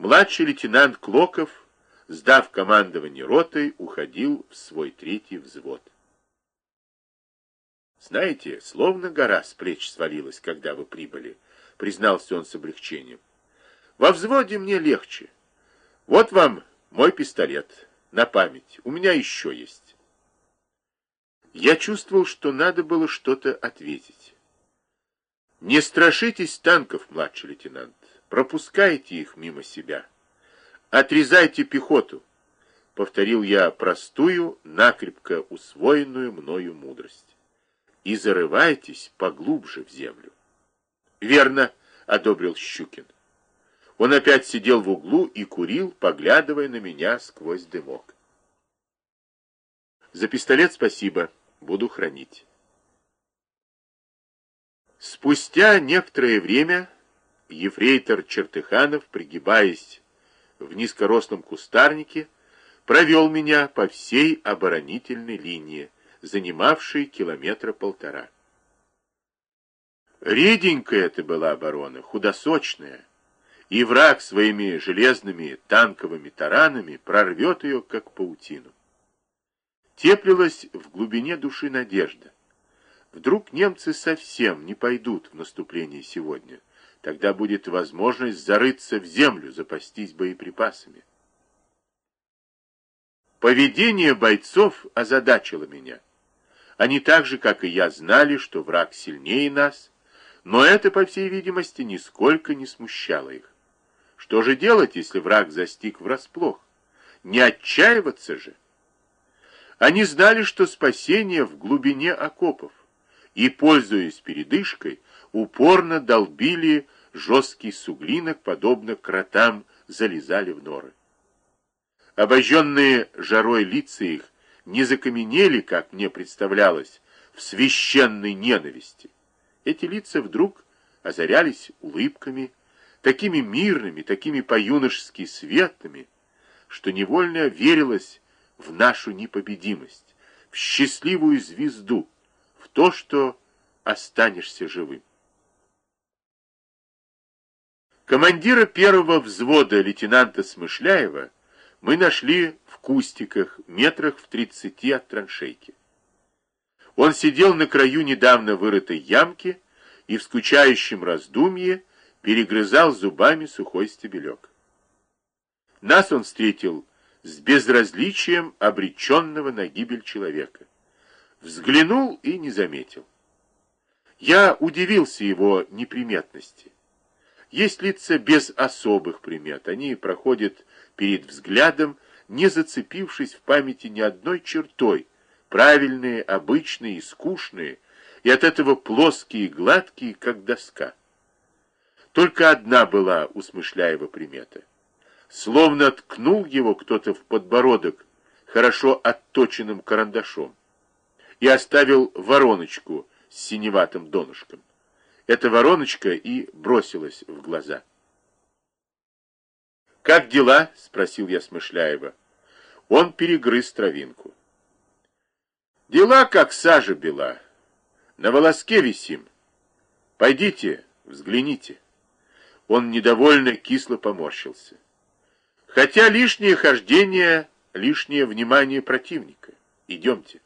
Младший лейтенант Клоков, сдав командование ротой, уходил в свой третий взвод. Знаете, словно гора с плеч свалилась, когда вы прибыли, признался он с облегчением. Во взводе мне легче. Вот вам мой пистолет на память. У меня еще есть. Я чувствовал, что надо было что-то ответить. Не страшитесь танков, младший лейтенант. Пропускайте их мимо себя. Отрезайте пехоту. Повторил я простую, накрепко усвоенную мною мудрость и зарывайтесь поглубже в землю. Верно, одобрил Щукин. Он опять сидел в углу и курил, поглядывая на меня сквозь дымок. За пистолет спасибо, буду хранить. Спустя некоторое время ефрейтор Чертыханов, пригибаясь в низкорослом кустарнике, провел меня по всей оборонительной линии, занимавший километра полтора. Реденькая это была оборона, худосочная, и враг своими железными танковыми таранами прорвет ее, как паутину. Теплилась в глубине души надежда. Вдруг немцы совсем не пойдут в наступление сегодня, тогда будет возможность зарыться в землю, запастись боеприпасами. Поведение бойцов озадачило меня. Они так же, как и я, знали, что враг сильнее нас, но это, по всей видимости, нисколько не смущало их. Что же делать, если враг застиг врасплох? Не отчаиваться же. Они знали, что спасение в глубине окопов, и, пользуясь передышкой, упорно долбили жесткий суглинок, подобно кротам, залезали в норы. Обожженные жарой лица их не закаменели, как мне представлялось, в священной ненависти. Эти лица вдруг озарялись улыбками, такими мирными, такими по-юношески светлыми, что невольно верилось в нашу непобедимость, в счастливую звезду, в то, что останешься живым. Командира первого взвода лейтенанта Смышляева мы нашли кустиках, метрах в тридцати от траншейки. Он сидел на краю недавно вырытой ямки и в скучающем раздумье перегрызал зубами сухой стебелек. Нас он встретил с безразличием обреченного на гибель человека. Взглянул и не заметил. Я удивился его неприметности. Есть лица без особых примет, они проходят перед взглядом, не зацепившись в памяти ни одной чертой, правильные, обычные и скучные, и от этого плоские и гладкие, как доска. Только одна была у Смышляева примета. Словно ткнул его кто-то в подбородок хорошо отточенным карандашом и оставил вороночку с синеватым донышком. Эта вороночка и бросилась в глаза. «Как дела?» — спросил я Смышляева. Он перегрыз травинку. Дела, как сажа бела. На волоске висим. Пойдите, взгляните. Он недовольно кисло поморщился. Хотя лишнее хождение, лишнее внимание противника. Идемте.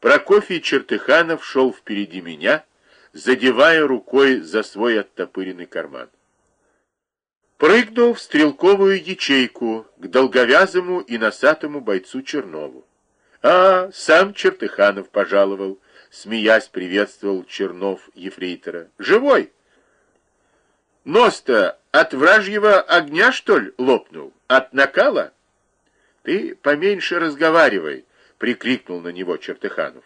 Прокофий Чертыханов шел впереди меня, задевая рукой за свой оттопыренный карман. Прыгнул в стрелковую ячейку к долговязому и носатому бойцу Чернову. А, сам Чертыханов пожаловал, смеясь приветствовал Чернов ефрейтора. Живой? Нос-то от вражьего огня, что ли, лопнул? От накала? Ты поменьше разговаривай, прикрикнул на него Чертыханов.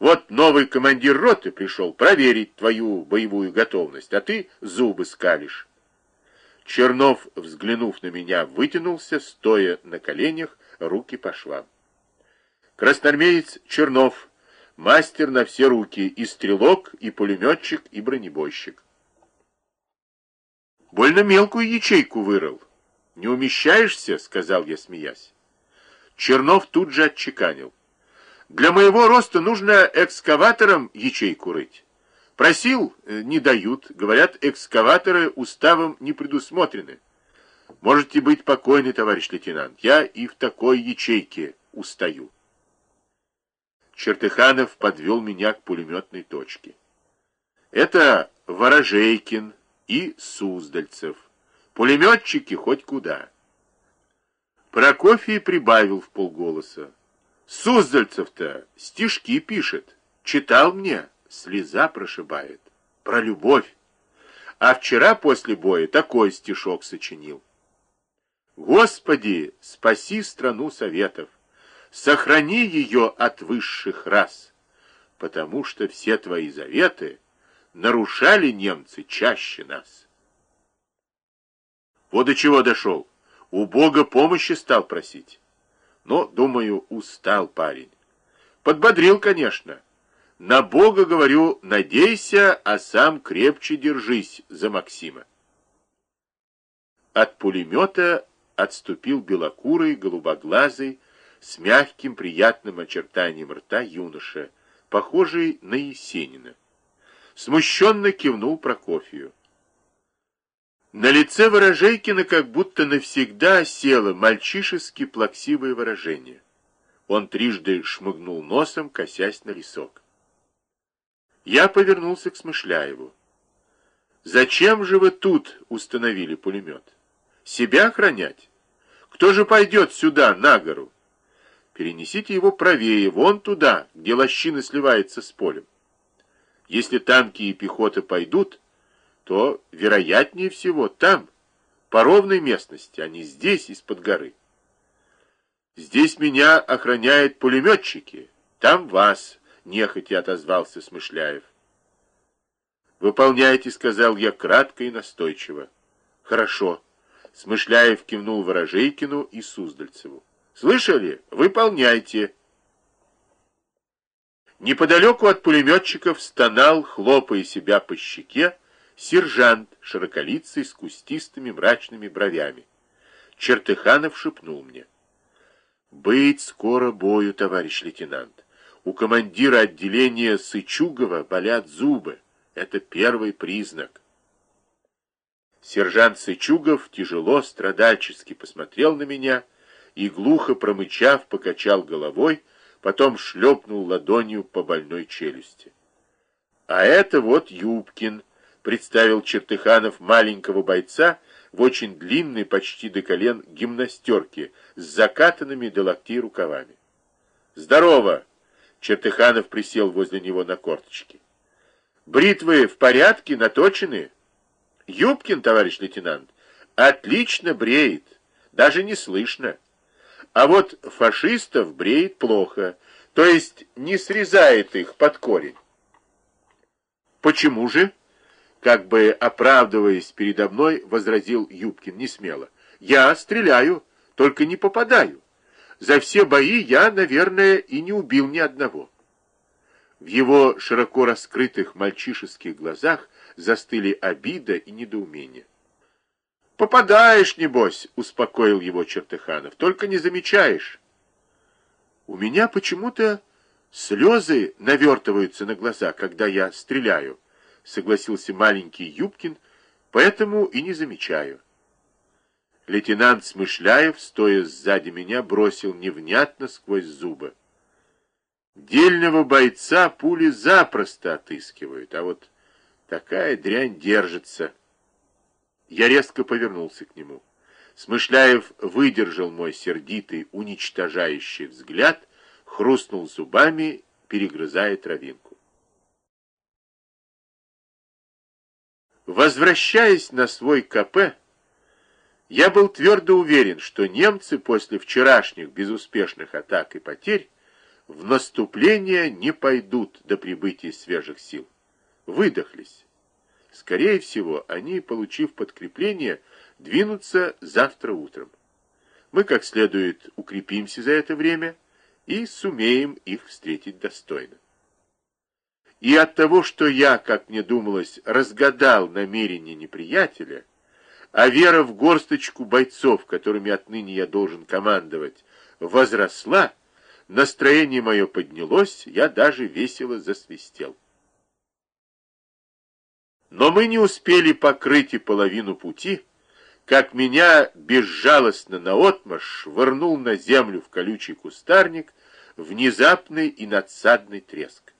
Вот новый командир роты пришел проверить твою боевую готовность, а ты зубы скалишь. Чернов, взглянув на меня, вытянулся, стоя на коленях, руки по швам. Красноармеец Чернов, мастер на все руки, и стрелок, и пулеметчик, и бронебойщик. Больно мелкую ячейку вырыл. Не умещаешься, сказал я, смеясь. Чернов тут же отчеканил. Для моего роста нужно экскаватором ячейку рыть. Просил, э, не дают. Говорят, экскаваторы уставом не предусмотрены. Можете быть покойны, товарищ лейтенант. Я и в такой ячейке устаю. Чертыханов подвел меня к пулеметной точке. Это Ворожейкин и Суздальцев. Пулеметчики хоть куда. Прокофий прибавил в полголоса. Суздальцев-то стишки пишет. Читал мне, слеза прошибает. Про любовь. А вчера после боя такой стишок сочинил. Господи, спаси страну советов, сохрани ее от высших рас, потому что все твои заветы нарушали немцы чаще нас. Вот до чего дошел. У Бога помощи стал просить. Но, думаю, устал парень. Подбодрил, конечно. На Бога, говорю, надейся, а сам крепче держись за Максима. От пулемета отступил белокурый, голубоглазый, с мягким приятным очертанием рта юноша, похожий на Есенина. Смущенно кивнул Прокофию. На лице Ворожейкина как будто навсегда осело мальчишески плаксивое выражение. Он трижды шмыгнул носом, косясь на лесок. Я повернулся к Смышляеву. «Зачем же вы тут установили пулемет? Себя охранять? Кто же пойдет сюда, на гору? Перенесите его правее, вон туда, где лощина сливается с полем. Если танки и пехота пойдут, то вероятнее всего там, по ровной местности, а не здесь, из-под горы. Здесь меня охраняют пулеметчики, там вас, нехотя отозвался Смышляев. «Выполняйте», — сказал я кратко и настойчиво. «Хорошо». Смышляев кивнул Ворожейкину и Суздальцеву. «Слышали? Выполняйте». Неподалеку от пулеметчиков стонал, хлопая себя по щеке, сержант, широколицый, с кустистыми мрачными бровями. Чертыханов шепнул мне. «Быть скоро бою, товарищ лейтенант. У командира отделения Сычугова болят зубы. Это первый признак». Сержант Сычугов тяжело, страдальчески посмотрел на меня и, глухо промычав, покачал головой, потом шлепнул ладонью по больной челюсти. «А это вот Юбкин», представил Чертыханов маленького бойца в очень длинной, почти до колен, гимнастерке с закатанными до локтей рукавами. «Здорово!» — Чертыханов присел возле него на корточки. «Бритвы в порядке, наточены?» «Юбкин, товарищ лейтенант, отлично бреет, даже не слышно. А вот фашистов бреет плохо, то есть не срезает их под корень». «Почему же?» Как бы оправдываясь передо мной, возразил Юбкин не смело. Я стреляю, только не попадаю. За все бои я, наверное, и не убил ни одного. В его широко раскрытых мальчишеских глазах застыли обида и недоумение. «Попадаешь, небось», — успокоил его Чертыханов, — «только не замечаешь». У меня почему-то слезы навертываются на глаза, когда я стреляю, согласился маленький Юбкин, поэтому и не замечаю. Лейтенант Смышляев, стоя сзади меня, бросил невнятно сквозь зубы. Дельного бойца пули запросто отыскивают, а вот такая дрянь держится. Я резко повернулся к нему. Смышляев выдержал мой сердитый, уничтожающий взгляд, хрустнул зубами, перегрызая травинку. Возвращаясь на свой КП, я был твердо уверен, что немцы после вчерашних безуспешных атак и потерь в наступление не пойдут до прибытия свежих сил. Выдохлись. Скорее всего, они, получив подкрепление, двинутся завтра утром. Мы как следует укрепимся за это время и сумеем их встретить достойно. И от того, что я, как мне думалось, разгадал намерение неприятеля, а вера в горсточку бойцов, которыми отныне я должен командовать, возросла, настроение мое поднялось, я даже весело засвистел. Но мы не успели покрыть и половину пути, как меня безжалостно наотмашь швырнул на землю в колючий кустарник внезапный и надсадный треск.